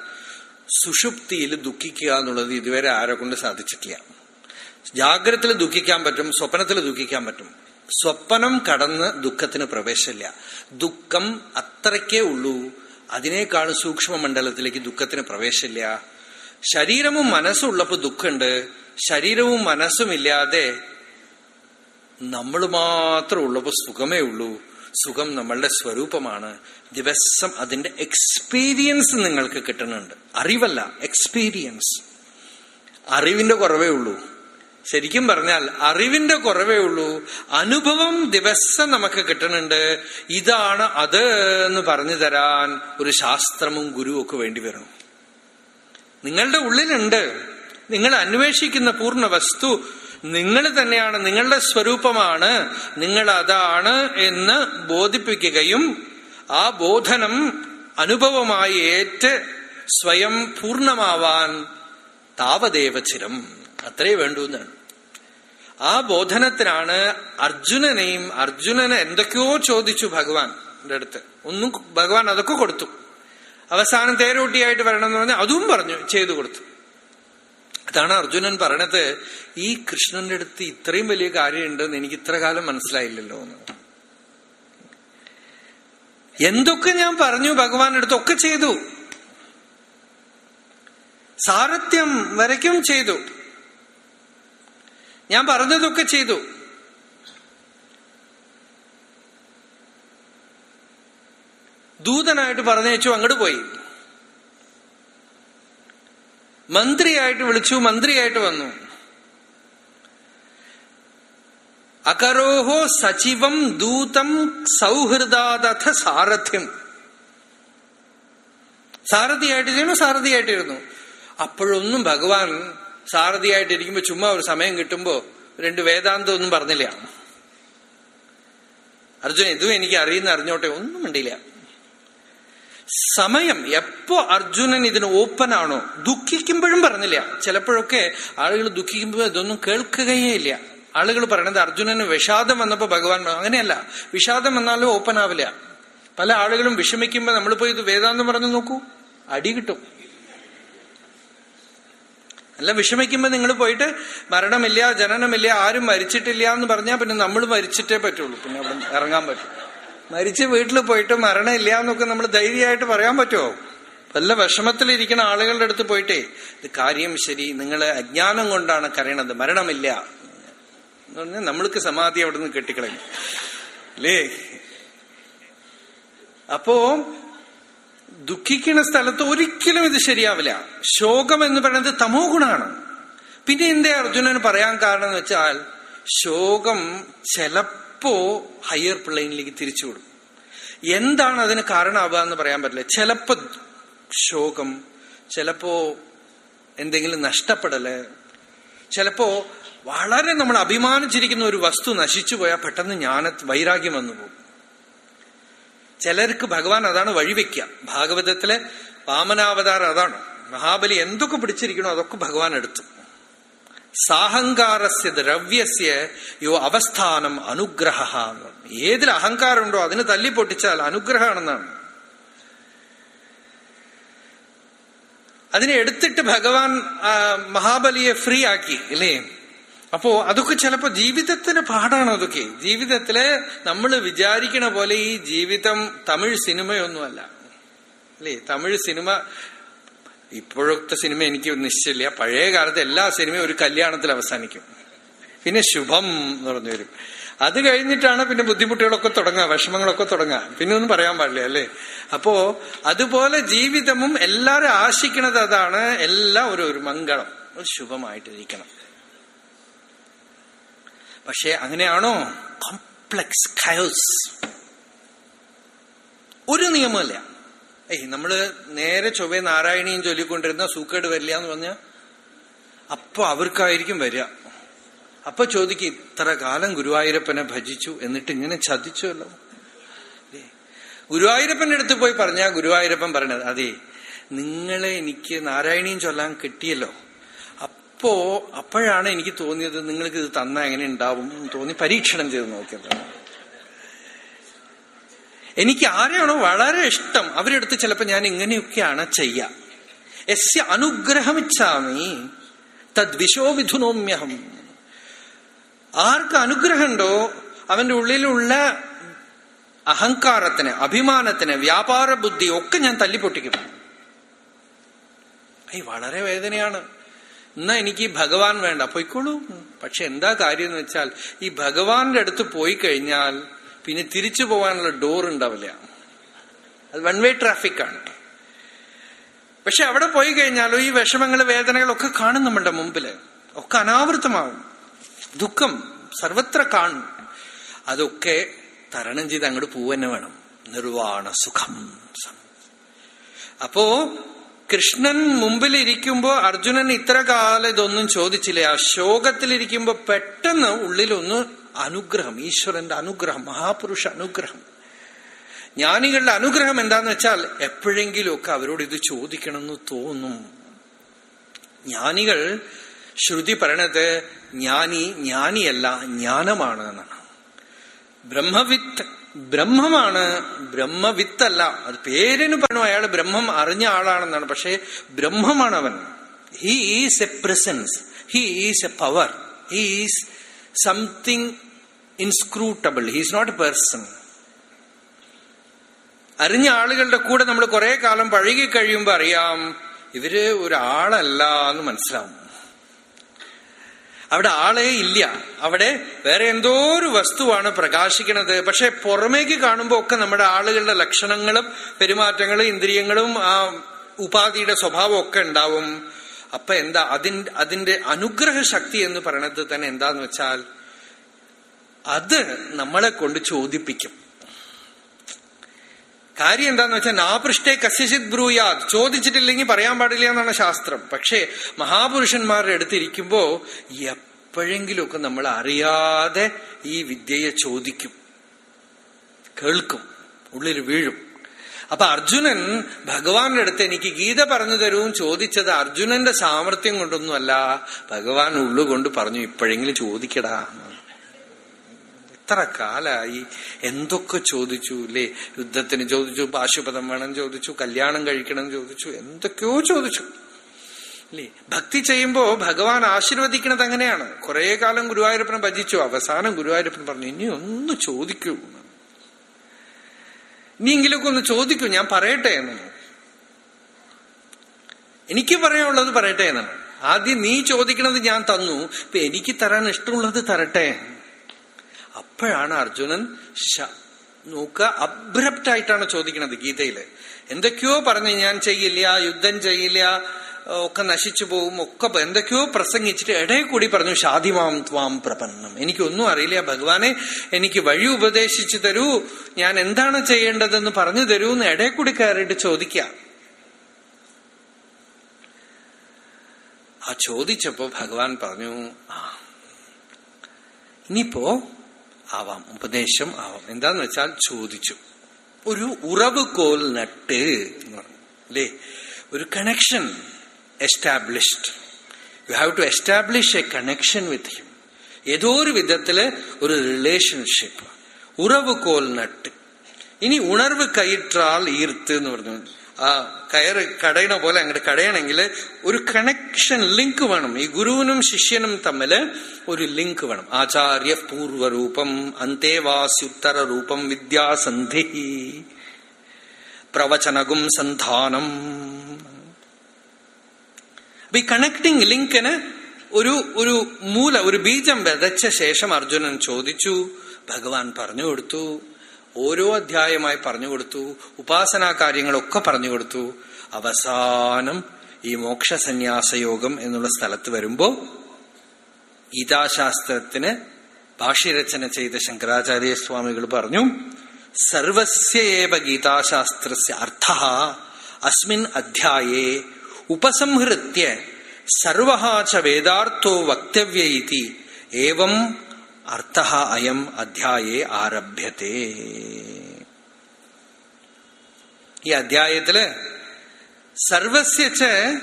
സുഷുപ്തിയിൽ ദുഃഖിക്കുക എന്നുള്ളത് ഇതുവരെ ആരെ കൊണ്ട് സാധിച്ചിട്ടില്ല. ജാഗ്രതത്തിൽ ദുഃഖിക്കാൻ പറ്റും സ്വപ്നത്തിൽ ദുഃഖിക്കാൻ പറ്റും. സ്വപ്നം കടന്ന് ദുഃഖത്തിന് പ്രവേശമില്ല. ദുഃഖം അത്രയ്ക്കേ ഉള്ളൂ. അതിനേക്കാൾ സൂക്ഷ്മ മണ്ഡലത്തിലേക്ക് ദുഃഖത്തിന് പ്രവേശമില്ല ശരീരവും മനസ്സും ഉള്ളപ്പോൾ ദുഃഖമുണ്ട്. ശരീരവും മനസ്സും ഇല്ലാതെ നമ്മൾ മാത്രം ഉള്ളപ്പോൾ സുഖമേ ഉള്ളൂ. സുഖം നമ്മളുടെ സ്വരൂപമാണ്. ദിവസം അതിന്റെ എക്സ്പീരിയൻസ് നിങ്ങൾക്ക് കിട്ടുന്നുണ്ട്. അറിവല്ല എക്സ്പീരിയൻസ് അറിവിന്റെ കുറവേ ഉള്ളൂ. ശരിക്കും പറഞ്ഞാൽ അറിവിന്റെ കുറവേ ഉള്ളൂ. അനുഭവം ദിവസം നമുക്ക് കിട്ടുന്നുണ്ട്. ഇതാണ് അത് എന്ന് പറഞ്ഞു തരാൻ ഒരു ശാസ്ത്രമും ഗുരുവൊക്കെ വേണ്ടി വരണം. നിങ്ങളുടെ ഉള്ളിലുണ്ട്. നിങ്ങൾ അന്വേഷിക്കുന്ന പൂർണ വസ്തു നിങ്ങൾ തന്നെയാണ്. നിങ്ങളുടെ സ്വരൂപമാണ്. നിങ്ങൾ അതാണ് എന്ന് ബോധിപ്പിക്കുകയും ആ ബോധനം അനുഭവമായി ഏറ്റ് സ്വയം പൂർണമാവാൻ താവദേവചിരം അത്രേ വേണ്ടൂ എന്നാണ് ആ ബോധനത്തിനാണ് അർജുനനെയും അർജുനനെ എന്തൊക്കെയോ ചോദിച്ചു ഭഗവാന്റെ അടുത്ത്. ഒന്നും ഭഗവാൻ അതൊക്കെ കൊടുത്തു. അവസാനം തേരോട്ടിയായിട്ട് വരണമെന്ന് പറഞ്ഞാൽ അതും പറഞ്ഞു ചെയ്തു കൊടുത്തു. അതാണ് അർജുനൻ പറഞ്ഞത് ഈ കൃഷ്ണന്റെ അടുത്ത് ഇത്രയും വലിയ കാര്യമുണ്ടെന്ന് എനിക്ക് ഇത്ര കാലം മനസ്സിലായില്ലല്ലോ എന്ന്. എന്തൊക്കെ ഞാൻ പറഞ്ഞു ഭഗവാന്റെ അടുത്തൊക്കെ ചെയ്തു. സാരഥ്യം വരയ്ക്കും ചെയ്തു. ഞാൻ പറഞ്ഞതൊക്കെ ചെയ്തു. ദൂതനായിട്ട് പറഞ്ഞയച്ചു അങ്ങോട്ട് പോയി. മന്ത്രിയായിട്ട് വിളിച്ചു മന്ത്രിയായിട്ട് വന്നു. അകരോഹോ സചിവം ദൂതം സൗഹൃദാദഥ സാരഥ്യം. സാരഥിയായിട്ട് സാരഥിയായിട്ടിരുന്നു സാരഥിയായിട്ടിരുന്നു അപ്പോഴൊന്നും ഭഗവാൻ സാരഥിയായിട്ടിരിക്കുമ്പോ ചുമ്മാ ഒരു സമയം കിട്ടുമ്പോ രണ്ട് വേദാന്തം ഒന്നും പറഞ്ഞില്ല. അർജുന ഇതും എനിക്ക് അറിയുന്ന അറിഞ്ഞോട്ടെ ഒന്നും മിണ്ടില്ല സമയം എപ്പോ അർജുനൻ ഇതിന് ഓപ്പൺ ആണോ ദുഃഖിക്കുമ്പോഴും പറഞ്ഞില്ല. ചിലപ്പോഴൊക്കെ ആളുകൾ ദുഃഖിക്കുമ്പോൾ ഇതൊന്നും കേൾക്കുകയേ ഇല്ല. ആളുകൾ പറയണത് അർജുനന് വിഷാദം വന്നപ്പോ ഭഗവാൻ അങ്ങനെയല്ല വിഷാദം വന്നാലും ഓപ്പൺ ആവില്ല. പല ആളുകളും വിഷമിക്കുമ്പോ നമ്മൾ പോയി ഇത് വേദാന്തം പറഞ്ഞു നോക്കൂ അടി കിട്ടും. അല്ല വിഷമിക്കുമ്പോ നിങ്ങൾ പോയിട്ട് മരണമില്ല ജനനമില്ല ആരും മരിച്ചിട്ടില്ല എന്ന് പറഞ്ഞാൽ പിന്നെ നമ്മൾ മരിച്ചിട്ടേ പറ്റുള്ളൂ. പിന്നെ അവിടെ ഇറങ്ങാൻ പറ്റും. മരിച്ച് വീട്ടിൽ പോയിട്ട് മരണമില്ല എന്നൊക്കെ നമ്മൾ ധൈര്യമായിട്ട് പറയാൻ പറ്റുമോ വല്ല വിഷമത്തിലിരിക്കുന്ന ആളുകളുടെ അടുത്ത് പോയിട്ടേ ഇത് കാര്യം ശരി നിങ്ങൾ അജ്ഞാനം കൊണ്ടാണ് കരയണത് മരണമില്ല. എന്ന് പറഞ്ഞാൽ നമ്മൾക്ക് സമാധി അവിടെ നിന്ന് കെട്ടിക്കളയും. അല്ലേ? അപ്പോ ദുഃഖിക്കുന്ന സ്ഥലത്ത് ഒരിക്കലും ഇത് ശരിയാവില്ല. ശോകം എന്ന് പറയുന്നത് തമോ ഗുണമാണ് പിന്നെ എന്തേ അർജുനന് പറയാൻ കാരണം എന്ന് വെച്ചാൽ ശോകം ചിലപ്പോ ഹയർ പ്ലെയിനിലേക്ക് തിരിച്ചു വിടും. എന്താണ് അതിന് കാരണമാവുക എന്ന് പറയാൻ പറ്റില്ല. ചിലപ്പോ ശോകം ചിലപ്പോ എന്തെങ്കിലും നഷ്ടപ്പെടൽ ചിലപ്പോ വളരെ നമ്മൾ അഭിമാനിച്ചിരിക്കുന്ന ഒരു വസ്തു നശിച്ചു പോയാൽ പെട്ടെന്ന് ജ്ഞാന വൈരാഗ്യം വന്നു പോകും. ചിലർക്ക് ഭഗവാൻ അതാണ് വഴിവെക്കുക ഭാഗവതത്തിലെ വാമനാവതാരം അതാണ്. മഹാബലി എന്തൊക്കെ പിടിച്ചിരിക്കണോ അതൊക്കെ ഭഗവാൻ എടുത്തു. സാഹങ്കാരസ്യ ദ്രവ്യസ്യ യോ അവസ്ഥാനം അനുഗ്രഹ ഏതിൽ അഹങ്കാരമുണ്ടോ അതിന് തല്ലി പൊട്ടിച്ചാൽ അനുഗ്രഹമാണെന്നാണ്. അതിനെ എടുത്തിട്ട് ഭഗവാൻ മഹാബലിയെ ഫ്രീ ആക്കി അല്ലേ അപ്പോ അതൊക്കെ ചിലപ്പോ ജീവിതത്തിന് പാടാണ് അതൊക്കെ. ജീവിതത്തിൽ നമ്മൾ വിചാരിക്കണ പോലെ ഈ ജീവിതം തമിഴ് സിനിമയൊന്നുമല്ല. അല്ലേ? തമിഴ് സിനിമ ഇപ്പോഴത്തെ സിനിമ എനിക്ക് നിശ്ചയില്ല. പഴയ കാലത്ത് എല്ലാ സിനിമയും ഒരു കല്യാണത്തിൽ അവസാനിക്കും. പിന്നെ ശുഭം എന്ന് പറഞ്ഞു വരും. അത് കഴിഞ്ഞിട്ടാണ് പിന്നെ ബുദ്ധിമുട്ടുകളൊക്കെ തുടങ്ങുക വിഷമങ്ങളൊക്കെ തുടങ്ങുക. പിന്നെ ഒന്നും പറയാൻ പാടില്ല അല്ലേ? അപ്പോ അതുപോലെ ജീവിതവും എല്ലാരും ആശിക്കണത് അതാണ് എല്ലാം ഒരു ഒരു മംഗളം. ഒരു ശുഭമായിട്ടിരിക്കണം. പക്ഷെ അങ്ങനെയാണോ? കോംപ്ലക്സ് കയോസ് ഒരു നിയമമല്ല. ഏയ് നമ്മൾ നേരെ ചൊവ്വേ നാരായണിയും ചൊല്ലിക്കൊണ്ടിരുന്ന സൂക്കേട് വരില്ല എന്ന് പറഞ്ഞ അപ്പൊ അവർക്കായിരിക്കും വരിക. അപ്പൊ ചോദിക്കും ഇത്ര കാലം ഗുരുവായൂരപ്പനെ ഭജിച്ചു എന്നിട്ട് ഇങ്ങനെ ചതിച്ചുവല്ലോ ഗുരുവായൂരപ്പന്റെ അടുത്ത് പോയി പറഞ്ഞ ഗുരുവായൂരപ്പൻ പറഞ്ഞത് അതെ നിങ്ങളെ എനിക്ക് നാരായണിയും ചൊല്ലാൻ കിട്ടിയല്ലോ. അപ്പോ അപ്പോഴാണ് എനിക്ക് തോന്നിയത് നിങ്ങൾക്ക് ഇത് തന്ന എങ്ങനെ ഉണ്ടാവും എന്ന് തോന്നി പരീക്ഷണം ചെയ്ത് നോക്കിയത്. എനിക്ക് ആരെയാണോ വളരെ ഇഷ്ടം. അവരെടുത്ത് ചിലപ്പോ ഞാൻ ഇങ്ങനെയൊക്കെയാണ് ചെയ്യ. യസ്യ അനുഗ്രഹമിച്ഛാമി തദ്വിശോ വിധുനോമ്യഹം. ആർക്ക് അനുഗ്രഹമുണ്ടോ അവന്റെ ഉള്ളിലുള്ള അഹങ്കാരത്തിന് അഭിമാനത്തിന് വ്യാപാര ബുദ്ധി ഒക്കെ ഞാൻ തല്ലിപ്പൊട്ടിക്കും. ഐ വളരെ വേദനയാണ്. എന്നാ എനിക്ക് ഭഗവാൻ വേണ്ട. പോയിക്കോളൂ. പക്ഷെ എന്താ കാര്യം എന്ന് വെച്ചാൽ ഈ ഭഗവാന്റെ അടുത്ത് പോയി കഴിഞ്ഞാൽ പിന്നെ തിരിച്ചു പോകാനുള്ള ഡോർ ഉണ്ടാവില്ല. അത് വൺ വേ ട്രാഫിക് ആണ്. പക്ഷെ അവിടെ പോയി കഴിഞ്ഞാലോ ഈ വിഷമങ്ങൾ വേദനകളൊക്കെ കാണും നമ്മളുടെ മുമ്പിൽ. ഒക്കെ അനാവൃത്തമാവും ദുഃഖം സർവത്ര കാണും. അതൊക്കെ തരണം ചെയ്ത് അങ്ങോട്ട് പോവന്നെ വേണം. നിർവാണ സുഖം. അപ്പോ കൃഷ്ണൻ മുമ്പിലിരിക്കുമ്പോ അർജുനൻ ഇത്ര കാലം ഇതൊന്നും ചോദിച്ചില്ലേ? ആ ശോകത്തിലിരിക്കുമ്പോ പെട്ടെന്ന് ഉള്ളിലൊന്ന് അനുഗ്രഹം ഈശ്വരന്റെ അനുഗ്രഹം മഹാപുരുഷ അനുഗ്രഹം. ജ്ഞാനികളുടെ അനുഗ്രഹം എന്താന്ന് വെച്ചാൽ എപ്പോഴെങ്കിലുമൊക്കെ അവരോട് ഇത് ചോദിക്കണമെന്ന് തോന്നും. ജ്ഞാനികൾ ശ്രുതി പറയണത് ജ്ഞാനി ജ്ഞാനിയല്ല ജ്ഞാനമാണ് എന്നാണ്. ബ്രഹ്മവിത്ത് ബ്രഹ്മമാണ്. ബ്രഹ്മവിത്തല്ല. അത് പേരിന് പറഞ്ഞു അയാൾ ബ്രഹ്മം അറിഞ്ഞ ആളാണെന്നാണ്. പക്ഷേ ബ്രഹ്മമാണ് അവൻ he is a presence he is a power he is something inscrutable he's not a person അറിഞ്ഞ ആളുകളുടെ കൂടെ നമ്മൾ കുറെ കാലം പഴകി കഴിയുമ്പോൾ അറിയാം ഇവർ ഒരാളല്ല എന്ന് മനസ്സിലാവും. അവിടെ ആളേ ഇല്ല. അവിടെ വേറെ എന്തോ ഒരു വസ്തുവാണ് പ്രകാശിക്കുന്നത്. പക്ഷെ പുറമേക്ക് കാണുമ്പോൾ ഒക്കെ നമ്മുടെ ആളുകളുടെ ലക്ഷണങ്ങളും പെരുമാറ്റങ്ങളും ഇന്ദ്രിയങ്ങളും ആ ഉപാധിയുടെ സ്വഭാവം ഒക്കെ ഉണ്ടാവും. അപ്പൊ എന്താ അതിന്റെ അതിന്റെ അനുഗ്രഹ ശക്തി എന്ന് പറയണത് തന്നെ എന്താന്ന് വെച്ചാൽ അത് നമ്മളെ കൊണ്ട് ചോദിപ്പിക്കും. കാര്യം എന്താന്ന് വെച്ചാൽ നാപൃഷ്ടേ കസ്യചിത് ബ്രൂയാത്. ചോദിച്ചിട്ടില്ലെങ്കിൽ പറയാൻ പാടില്ല എന്നാണ് ശാസ്ത്രം. പക്ഷേ മഹാപുരുഷന്മാരുടെ അടുത്തിരിക്കുമ്പോ എപ്പോഴെങ്കിലുമൊക്കെ നമ്മൾ അറിയാതെ ഈ വിദ്യയെ ചോദിക്കും. കേൾക്കും. ഉള്ളിൽ വീഴും. അപ്പൊ അർജുനൻ ഭഗവാന്റെ അടുത്ത് എനിക്ക് ഗീത പറഞ്ഞു തരവും ചോദിച്ചത് അർജുനന്റെ സാമർഥ്യം കൊണ്ടൊന്നുമല്ല. ഭഗവാൻ ഉള്ളുകൊണ്ട് പറഞ്ഞു ഇപ്പോഴെങ്കിലും ചോദിക്കടാ. എത്ര കാലായി? എന്തൊക്കെ ചോദിച്ചു അല്ലേ യുദ്ധത്തിന് ചോദിച്ചു പാശുപതം വേണം ചോദിച്ചു കല്യാണം കഴിക്കണം ചോദിച്ചു എന്തൊക്കെയോ ചോദിച്ചു. അല്ലേ ഭക്തി ചെയ്യുമ്പോ ഭഗവാൻ ആശീർവദിക്കണത് അങ്ങനെയാണ്. കുറെ കാലം ഗുരുവായൂരപ്പനെ ഭജിച്ചു. അവസാനം ഗുരുവായൂരപ്പൻ പറഞ്ഞു ഇനി ഒന്ന് ചോദിക്കൂ. ഇനിയെങ്കിലൊക്കെ ഒന്ന് ചോദിക്കൂ ഞാൻ പറയട്ടെ എന്ന്. എനിക്ക് പറയാനുള്ളത് പറയട്ടെ എന്നാണ് ആദ്യം നീ ചോദിക്കണത് ഞാൻ തന്നു. ഇപ്പൊ എനിക്ക് തരാൻ ഇഷ്ടമുള്ളത് തരട്ടെ അപ്പോഴാണ് അർജുനൻ നോക്കുക അബ്രപ്റ്റ് ആയിട്ടാണ് ചോദിക്കുന്നത് ഗീതയിൽ. എന്തൊക്കെയോ പറഞ്ഞ് ഞാൻ ചെയ്യില്ല യുദ്ധം ചെയ്യില്ല ഒക്കെ നശിച്ചു പോകും ഒക്കെ എന്തൊക്കെയോ പ്രസംഗിച്ചിട്ട് ഇടയിൽ കൂടി പറഞ്ഞു ഷാദിമാം ത്വാം പ്രപന്നം എനിക്കൊന്നും അറിയില്ല ഭഗവാനെ എനിക്ക് വഴി ഉപദേശിച്ചു തരൂ ഞാൻ എന്താണ് ചെയ്യേണ്ടതെന്ന് പറഞ്ഞു തരൂ എന്ന് ഇടയിൽ കൂടി കയറിയിട്ട് ചോദിക്കാം. ആ ചോദിച്ചപ്പോ ഭഗവാൻ പറഞ്ഞു ആ ഇനിയിപ്പോ ആവാം ഉപദേശം ആവാം. എന്താന്ന് വെച്ചാൽ ചോദിച്ചു. ഒരു ഉറവ് കോൽ നട്ട് അല്ലേ? ഒരു connection established you have to establish a connection with him ഏതോ ഒരു വിധത്തിൽ ഒരു റിലേഷൻഷിപ്പ് ഉറവ് കോൽ നട്ട്. ഇനി ഉണർവ് കയറ്റാൽ ഈർത്ത് എന്ന് പറഞ്ഞു. ആ കയറ് കടയണ പോലെ അങ്ങോട്ട് കടയണമെങ്കിൽ ഒരു കണക്ഷൻ ലിങ്ക് വേണം. ഈ ഗുരുവിനും ശിഷ്യനും തമ്മിൽ ഒരു ലിങ്ക് വേണം. ആചാര്യ പൂർവരൂപം അന്തേവാസ്യുത്തര രൂപം വിദ്യാസന്ധി പ്രവചനകും സന്ധാനം. അപ്പൊ ഈ കണക്ടിങ് ലിങ്കിന് ഒരു ഒരു മൂല ഒരു ബീജം വിതച്ച ശേഷം അർജുനൻ ചോദിച്ചു ഭഗവാൻ പറഞ്ഞു കൊടുത്തു. ഓരോ അധ്യായമായി പറഞ്ഞു കൊടുത്തു ഉപാസനാ കാര്യങ്ങളൊക്കെ പറഞ്ഞു കൊടുത്തു. അവസാനം ഈ മോക്ഷസന്യാസയോഗം എന്നുള്ള സ്ഥലത്ത് വരുമ്പോ ഗീതാശാസ്ത്രത്തിന് ഭാഷ്യരചന ചെയ്ത ശങ്കരാചാര്യ സ്വാമികൾ പറഞ്ഞു സർവസ്യേവ ഗീതാശാസ്ത്ര അർത്ഥ അസ്മിൻ അധ്യായേ ഉപസംഹൃത്യ സർവ വേദാർത്ഥോ വക്തവ്യ അർത്ഥ അയം അധ്യായേ ആരഭ്യത്തെ. ഈ അധ്യായത്തിൽ സർവസ്യച്ച്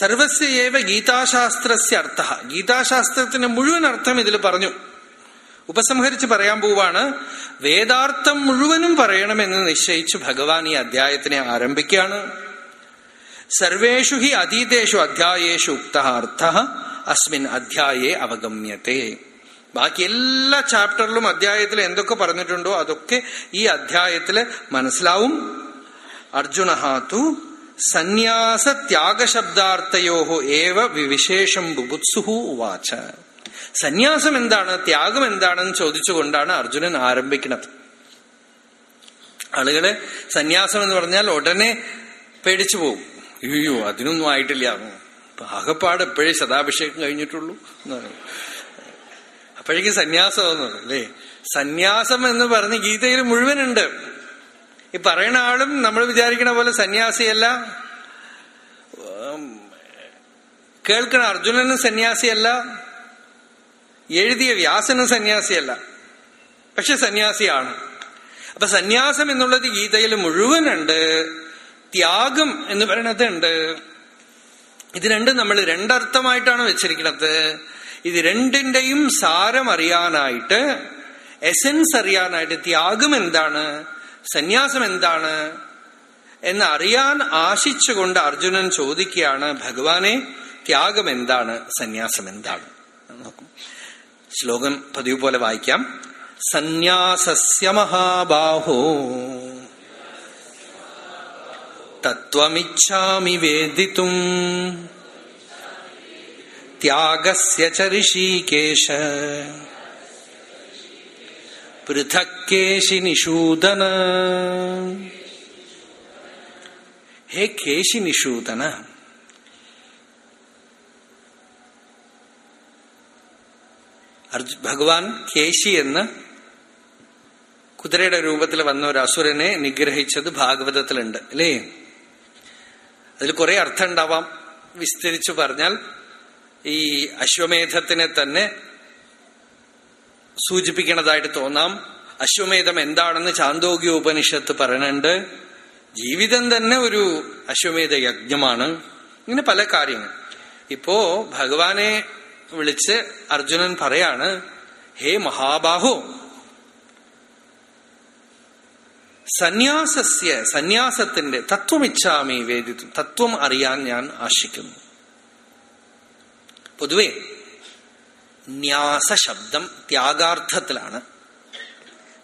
സർവസ്യേവ ഗീതാശാസ്ത്രസ്യ അർത്ഥ. ഗീതാശാസ്ത്രത്തിന്റെ മുഴുവൻ അർത്ഥം ഇതിൽ പറഞ്ഞു. ഉപസംഹരിച്ച് പറയാൻ പോവാണ് വേദാർത്ഥം മുഴുവനും പറയണമെന്ന് നിശ്ചയിച്ച് ഭഗവാൻ ഈ അധ്യായത്തിനെ ആരംഭിക്കുകയാണ്. സർവേഷു ഹി അതീതേഷു അധ്യായേഷു ഉക്ത അർത്ഥ അസ്മിൻ അധ്യായേ അവഗമ്യത്തെ. ബാക്കി എല്ലാ ചാപ്റ്ററിലും അധ്യായത്തിൽ എന്തൊക്കെ പറഞ്ഞിട്ടുണ്ടോ അതൊക്കെ ഈ അധ്യായത്തിൽ മനസ്സിലാവും. അർജുനഹാത്തു സന്യാസ ത്യാഗശബ്ദാർത്ഥയോ ഏവ വിവിശേഷം ബുബുത്സുഹു വാച സന്യാസം എന്താണ് ത്യാഗം എന്താണെന്ന് ചോദിച്ചുകൊണ്ടാണ് അർജുനൻ ആരംഭിക്കുന്നത്. ആളുകൾ സന്യാസം എന്ന് പറഞ്ഞാൽ ഉടനെ പേടിച്ചു പോകും. അയ്യോ അതിനൊന്നും ആയിട്ടില്ല. ആകപ്പാട് എപ്പോഴേ ശതാഭിഷേകം കഴിഞ്ഞിട്ടുള്ളൂ എന്ന് അപ്പോഴേക്കും സന്യാസം എന്ന് അല്ലേ? സന്യാസം എന്ന് പറഞ്ഞ് ഗീതയിൽ മുഴുവനുണ്ട്. ഈ പറയുന്ന ആളും നമ്മൾ വിചാരിക്കണ പോലെ സന്യാസിയല്ല. കേൾക്കണ അർജുനനും സന്യാസിയല്ല. എഴുതിയ വ്യാസനും സന്യാസിയല്ല. പക്ഷെ സന്യാസിയാണ്. അപ്പൊ സന്യാസം എന്നുള്ളത് ഗീതയിൽ മുഴുവനുണ്ട്. ത്യാഗം എന്ന് പറയണത് ഉണ്ട് ഇത് രണ്ടും നമ്മൾ രണ്ടർത്ഥമായിട്ടാണ് വെച്ചിരിക്കുന്നത് ഇത് രണ്ടിന്റെയും സാരം അറിയാനായിട്ട് എസെൻസ് അറിയാനായിട്ട് ത്യാഗം എന്താണ്? സന്യാസം എന്താണ്? എന്ന് അറിയാൻ ആശിച്ചുകൊണ്ട് അർജുനൻ ചോദിക്കുകയാണ് ഭഗവാനെ ത്യാഗം എന്താണ്? സന്യാസം എന്താണ്? നോക്കും. ശ്ലോകം പതിവ് പോലെ വായിക്കാം. സന്യാസസ്യ മഹാബാഹോ തത്വമിച്ഛാമി വേദിത്തും ച ഋഷീകേശ. പൃഥക്കേശി നിഷൂദന. ഹേ കേശി നിഷൂദന. ഭഗവാൻ കേശി എന്ന് കുതിരയുടെ രൂപത്തിൽ വന്ന ഒരു അസുരനെ നിഗ്രഹിച്ചത് ഭാഗവതത്തിലുണ്ട് അല്ലേ? അതിൽ കുറെ അർത്ഥം ഉണ്ടാവാം വിസ്തരിച്ചു പറഞ്ഞാൽ ഈ അശ്വമേധത്തിനെ തന്നെ സൂചിപ്പിക്കണതായിട്ട് തോന്നാം. അശ്വമേധം എന്താണെന്ന് ചാന്തോഗ്യ ഉപനിഷത്ത് പറയുന്നുണ്ട്. ജീവിതം തന്നെ ഒരു അശ്വമേധ യജ്ഞമാണ്. ഇങ്ങനെ പല കാര്യങ്ങൾ. ഇപ്പോ ഭഗവാനെ വിളിച്ച് അർജുനൻ പറയാണ് ഹേ മഹാബാഹു സന്യാസസ്യ സന്യാസത്തിന്റെ തത്വമിച്ഛാമി വേദിത്വം തത്വം അറിയാൻ ഞാൻ ആശിക്കുന്നു. പൊതുവെ ന്യാസ ശബ്ദം ത്യാഗാർത്ഥത്തിലാണ്.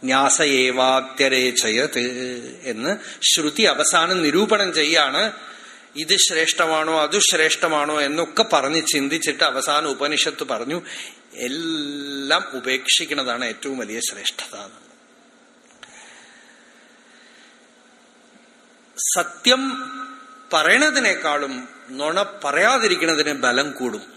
ന്യാസയേവാത്യരേചയത് എന്ന് ശ്രുതി അവസാനം നിരൂപണം ചെയ്യാണ്. ഇത് ശ്രേഷ്ഠമാണോ അത് ശ്രേഷ്ഠമാണോ എന്നൊക്കെ പറഞ്ഞ് ചിന്തിച്ചിട്ട് അവസാന ഉപനിഷത്ത് പറഞ്ഞു എല്ലാം ഉപേക്ഷിക്കുന്നതാണ് ഏറ്റവും വലിയ ശ്രേഷ്ഠത. സത്യം പറയണതിനേക്കാളും നുണ പറയാതിരിക്കുന്നതിന് ബലം കൂടും.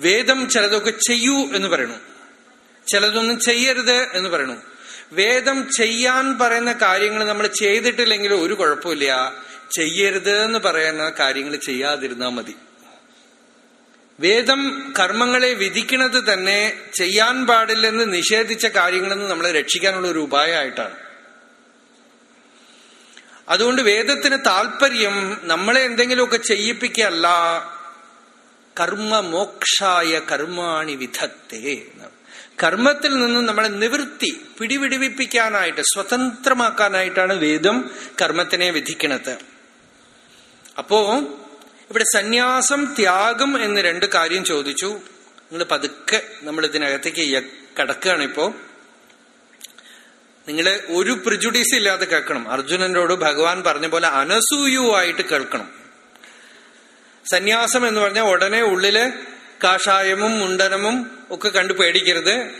വേദം ചിലതൊക്കെ ചെയ്യൂ എന്ന് പറയണു ചിലതൊന്നും ചെയ്യരുത് എന്ന് പറയണു വേദം ചെയ്യാൻ പറയുന്ന കാര്യങ്ങൾ നമ്മൾ ചെയ്തിട്ടില്ലെങ്കിൽ ഒരു കുഴപ്പമില്ല. ചെയ്യരുത് എന്ന് പറയുന്ന കാര്യങ്ങൾ ചെയ്യാതിരുന്നാൽ മതി. വേദം കർമ്മങ്ങളെ വിധിക്കുന്നത് തന്നെ ചെയ്യാൻ പാടില്ലെന്ന് നിഷേധിച്ച കാര്യങ്ങളിൽ നിന്ന് നമ്മളെ രക്ഷിക്കാനുള്ള ഒരു ഉപായമായിട്ടാണ്. അതുകൊണ്ട് വേദത്തിന് താല്പര്യം നമ്മളെ എന്തെങ്കിലുമൊക്കെ ചെയ്യിപ്പിക്കല്ല കർമ്മ മോക്ഷായ കർമാണി വിധത്തെ കർമ്മത്തിൽ നിന്നും നമ്മളെ നിവൃത്തി പിടിപിടിപ്പിക്കാനായിട്ട് സ്വതന്ത്രമാക്കാനായിട്ടാണ് വേദം കർമ്മത്തിനെ വിധിക്കണത്. അപ്പോ ഇവിടെ സന്യാസം ത്യാഗം എന്ന് രണ്ട് കാര്യം ചോദിച്ചു. നിങ്ങൾ പതുക്കെ നമ്മൾ ഇതിനകത്തേക്ക് കടക്കുകയാണ് ഇപ്പോ. നിങ്ങൾ ഒരു പ്രിജുഡീസ് ഇല്ലാതെ കേൾക്കണം. അർജുനനോട് ഭഗവാൻ പറഞ്ഞ പോലെ അനസൂയുവായിട്ട് കേൾക്കണം. സന്യാസം എന്ന് പറഞ്ഞാൽ ഉടനെ ഉള്ളിൽ കാഷായമും മുണ്ടനമും ഒക്കെ കണ്ടു പേടിക്കരുത്.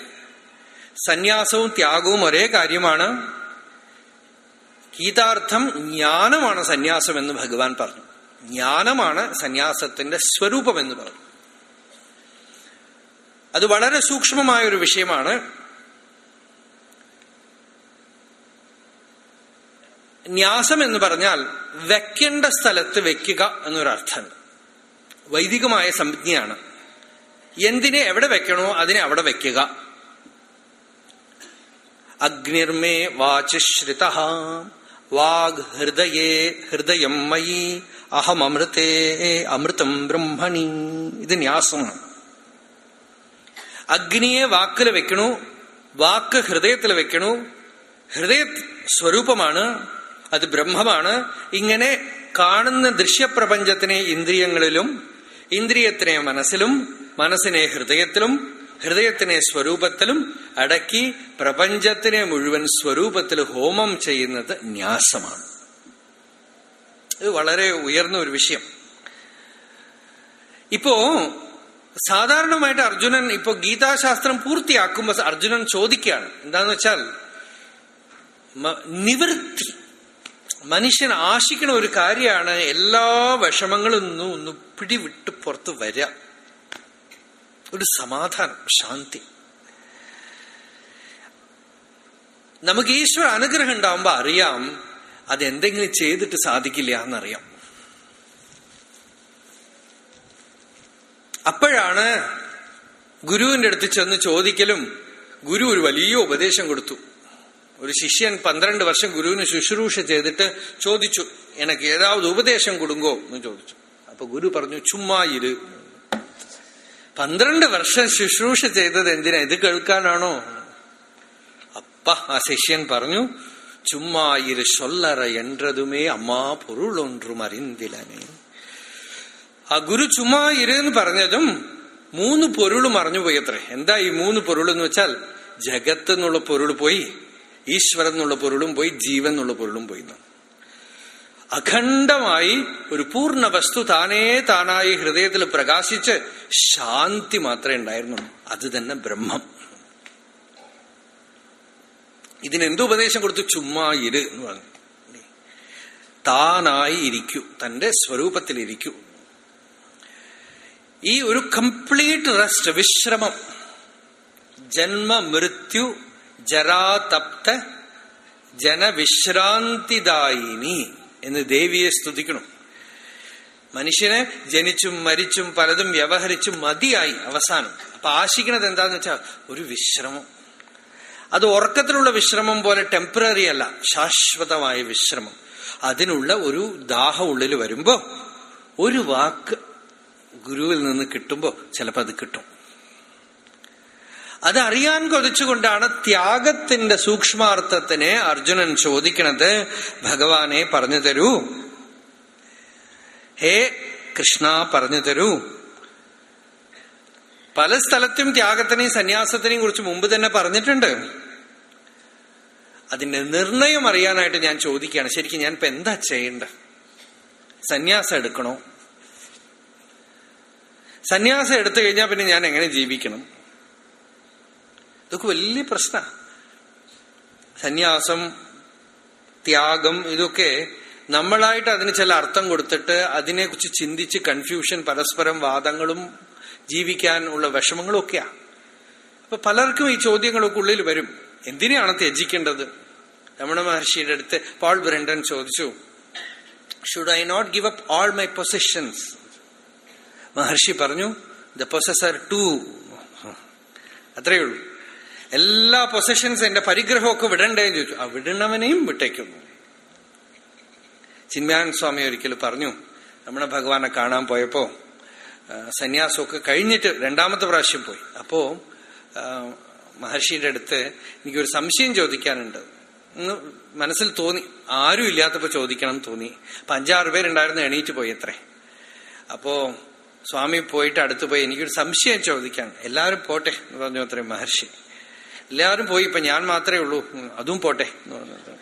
സന്യാസവും ത്യാഗവും ഒരേ കാര്യമാണ്. ഗീതാർത്ഥം ജ്ഞാനമാണ് സന്യാസം എന്ന് ഭഗവാൻ പറഞ്ഞു. ജ്ഞാനമാണ് സന്യാസത്തിന്റെ സ്വരൂപം എന്ന് പറഞ്ഞു. അത് വളരെ സൂക്ഷ്മമായ ഒരു വിഷയമാണ്. ന്യാസം എന്ന് പറഞ്ഞാൽ വെക്കേണ്ട സ്ഥലത്ത് വെക്കുക എന്നൊരർത്ഥമുണ്ട് വൈദികമായ സംജ്ഞയാണ്. എന്തിനെ എവിടെ വെക്കണോ അതിനെ അവിടെ വെക്കുക. അഗ്നിർമേ വാചിശ്രിത വാഗ് ഹൃദയേ ഹൃദയം മയി അഹം അമൃതേ അമൃതം ബ്രഹ്മണി. ഇത് ന്യാസമാണ്. അഗ്നിയെ വാക്കിൽ വെക്കണു വാക്ക് ഹൃദയത്തിൽ വെക്കണു. ഹൃദയ സ്വരൂപമാണ് അത് ബ്രഹ്മമാണ്. ഇങ്ങനെ കാണുന്ന ദൃശ്യപ്രപഞ്ചത്തിനെ ഇന്ദ്രിയങ്ങളിലും ഇന്ദ്രിയത്തിനെ മനസ്സിലും മനസ്സിനെ ഹൃദയത്തിലും ഹൃദയത്തിനെ സ്വരൂപത്തിലും അടക്കി പ്രപഞ്ചത്തിനെ മുഴുവൻ സ്വരൂപത്തിൽ ഹോമം ചെയ്യുന്നത് ന്യാസമാണ്. ഇത് വളരെ ഉയർന്ന ഒരു വിഷയം. ഇപ്പോ സാധാരണമായിട്ട് അർജുനൻ ഇപ്പോ ഗീതാശാസ്ത്രം പൂർത്തിയാക്കുമ്പോൾ അർജുനൻ ചോദിക്കുകയാണ്. എന്താന്ന് വെച്ചാൽ നിവൃത്തി. മനുഷ്യൻ ആശിക്കുന്ന ഒരു കാര്യമാണ് എല്ലാ വിഷമങ്ങളിൽ നിന്നും ഒന്ന് പിടിവിട്ട് പുറത്ത് വരിക. ഒരു സമാധാനം ശാന്തി. നമുക്ക് ഈശ്വര അനുഗ്രഹം ഉണ്ടാവുമ്പോ അറിയാം അതെന്തെങ്കിലും ചെയ്തിട്ട് സാധിക്കില്ല എന്നറിയാം. അപ്പോഴാണ് ഗുരുവിന്റെ അടുത്ത് ചെന്ന് ചോദിക്കലും ഗുരു ഒരു വലിയ ഉപദേശം കൊടുത്തു. ഒരു ശിഷ്യൻ പന്ത്രണ്ട് വർഷം ഗുരുവിന് ശുശ്രൂഷ ചെയ്തിട്ട് ചോദിച്ചു എനിക്ക് ഏതാവത് ഉപദേശം കൊടുങ്കോ? എന്ന് ചോദിച്ചു. അപ്പൊ ഗുരു പറഞ്ഞു ചുമ്മായിര് പന്ത്രണ്ട് വർഷം ശുശ്രൂഷ ചെയ്തത് എന്തിനാ? ഇത് കേൾക്കാനാണോ? അപ്പ ആ ശിഷ്യൻ പറഞ്ഞു ചുമ്മായിര് ഇരു സൊല്ലറ എന്നതുമേ അമ്മാ പൊരുളൊന്നും അറിന്തിലനേ ആ ഗുരു ചുമ്മായിര് എന്ന് പറഞ്ഞതും മൂന്ന് പൊരുളും അറിഞ്ഞുപോയി പോയത്രേ എന്താ ഈ മൂന്ന് പൊരുൾ എന്ന് വെച്ചാൽ ജഗത്ത് എന്നുള്ള പൊരുൾ പോയി. ഈശ്വരൻ എന്നുള്ള പൊരുളും പോയി ജീവൻ എന്നുള്ള പൊരുളും പോയി അഖണ്ഡമായി ഒരു പൂർണ വസ്തു താനേ താനായി ഹൃദയത്തിൽ പ്രകാശിച്ച് ശാന്തി മാത്രമേ ഉണ്ടായിരുന്നുള്ളൂ. അത് തന്നെ ബ്രഹ്മം. ഇതിനെന്ത് ഉപദേശം കൊടുത്തു? ചുമ്മാ ഇര് എന്ന് പറഞ്ഞു. താനായി ഇരിക്കൂ തന്റെ സ്വരൂപത്തിൽ ഇരിക്കൂ. ഈ ഒരു കംപ്ലീറ്റ് റെസ്റ്റ് വിശ്രമം ജന്മ മൃത്യു ജരാതപ്ത ജനവിശ്രാന്തിദായിനി എന്ന് ദേവിയെ സ്തുതിക്കണം. മനുഷ്യനെ ജനിച്ചും മരിച്ചും പലതും വ്യവഹരിച്ചും മതിയായി അവസാനം. അപ്പൊ ആശിക്കണത് എന്താന്ന് വെച്ചാൽ ഒരു വിശ്രമം. അത് ഉറക്കത്തിലുള്ള വിശ്രമം പോലെ ടെമ്പററി അല്ല ശാശ്വതമായ വിശ്രമം. അതിനുള്ള ഒരു ദാഹം ഉള്ളിൽ വരുമ്പോ ഒരു വാക്ക് ഗുരുവിൽ നിന്ന് കിട്ടുമ്പോ ചിലപ്പോ അത് കിട്ടും. അതറിയാൻ കൊതിച്ചുകൊണ്ടാണ് ത്യാഗത്തിന്റെ സൂക്ഷ്മാർത്ഥത്തിനെ അർജുനൻ ചോദിക്കണത്. ഭഗവാനെ പറഞ്ഞു തരൂ. ഹേ കൃഷ്ണ പറഞ്ഞു തരൂ. പല സ്ഥലത്തും ത്യാഗത്തിനെയും സന്യാസത്തിനെയും കുറിച്ച് മുമ്പ് തന്നെ പറഞ്ഞിട്ടുണ്ട്. അതിന്റെ നിർണയം അറിയാനായിട്ട് ഞാൻ ചോദിക്കുകയാണ്. ശരിക്കും ഞാൻ ഇപ്പൊ എന്താ ചെയ്യേണ്ടത്? സന്യാസം എടുക്കണോ? സന്യാസം എടുത്തു കഴിഞ്ഞാൽ പിന്നെ ഞാൻ എങ്ങനെ ജീവിക്കണം? ഇതൊക്കെ വലിയ പ്രശ്ന. സന്യാസം ത്യാഗം ഇതൊക്കെ നമ്മളായിട്ട് അതിന് ചില അർത്ഥം കൊടുത്തിട്ട് അതിനെ അതിനെക്കുറിച്ച് ചിന്തിച്ച് കൺഫ്യൂഷൻ പരസ്പരം വാദങ്ങളും ജീവിക്കാനുള്ള വിഷമങ്ങളും ഒക്കെയാ അപ്പൊ പലർക്കും ഈ ചോദ്യങ്ങളൊക്കെ ഉള്ളിൽ വരും. എന്തിനാണ് ത്യജിക്കേണ്ടത്? രമണ മഹർഷിയുടെ അടുത്ത് പോൾ ബ്രണ്ടൻ ചോദിച്ചു should I not give up all my positions Maharshi പറഞ്ഞു ദ പൊസസർ ടു അത്രയേ ഉള്ളൂ. എല്ലാ പൊസിഷൻസ് എന്റെ പരിഗ്രഹമൊക്കെ വിടണ്ടേന്ന് ചോദിച്ചു. ആ വിടണവനെയും വിട്ടേക്കുന്നു. ചിന്മയാൻ സ്വാമി ഒരിക്കൽ പറഞ്ഞു നമ്മുടെ ഭഗവാനെ കാണാൻ പോയപ്പോ സന്യാസമൊക്കെ കഴിഞ്ഞിട്ട് രണ്ടാമത്തെ പ്രാവശ്യം പോയി. അപ്പോ മഹർഷിയുടെ അടുത്ത് എനിക്കൊരു സംശയം ചോദിക്കാനുണ്ട്. മനസ്സിൽ തോന്നി. ആരും ഇല്ലാത്തപ്പോ ചോദിക്കണം തോന്നി. അപ്പൊ അഞ്ചാറ് പേരുണ്ടായിരുന്നു എണീറ്റ് പോയി അത്രേ. അപ്പോ സ്വാമി പോയിട്ട് അടുത്ത് പോയി എനിക്കൊരു സംശയം ചോദിക്കാൻ. എല്ലാവരും പോട്ടെ എന്ന് പറഞ്ഞു അത്രേ മഹർഷി. എല്ലാവരും പോയി ഇപ്പൊ ഞാൻ മാത്രമേ ഉള്ളൂ. അതും പോട്ടെ എന്ന് പറഞ്ഞു